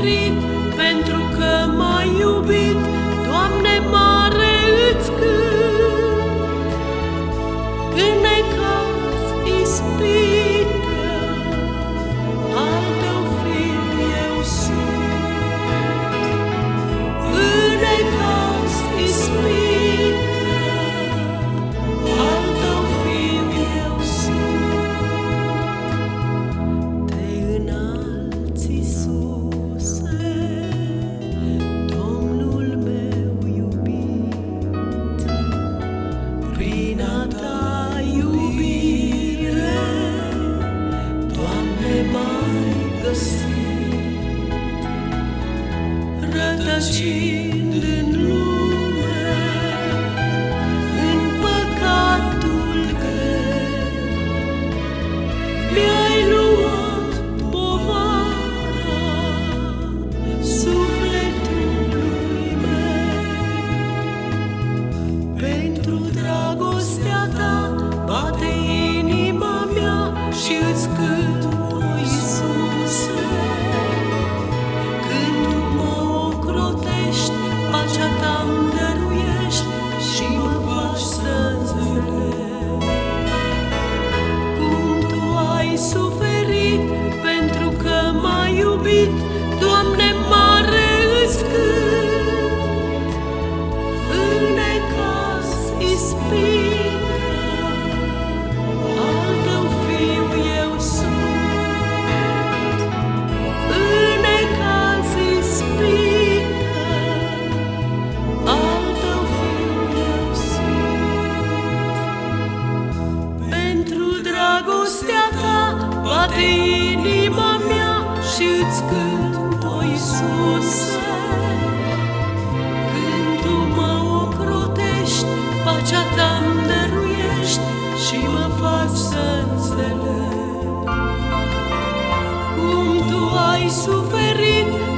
smerit pentru că 记 toată inima mea și îți cânt, o Iisuse. Când tu mă ocrotești, pacea ta dăruiești și mă faci să înțeleg. Cum tu ai suferit,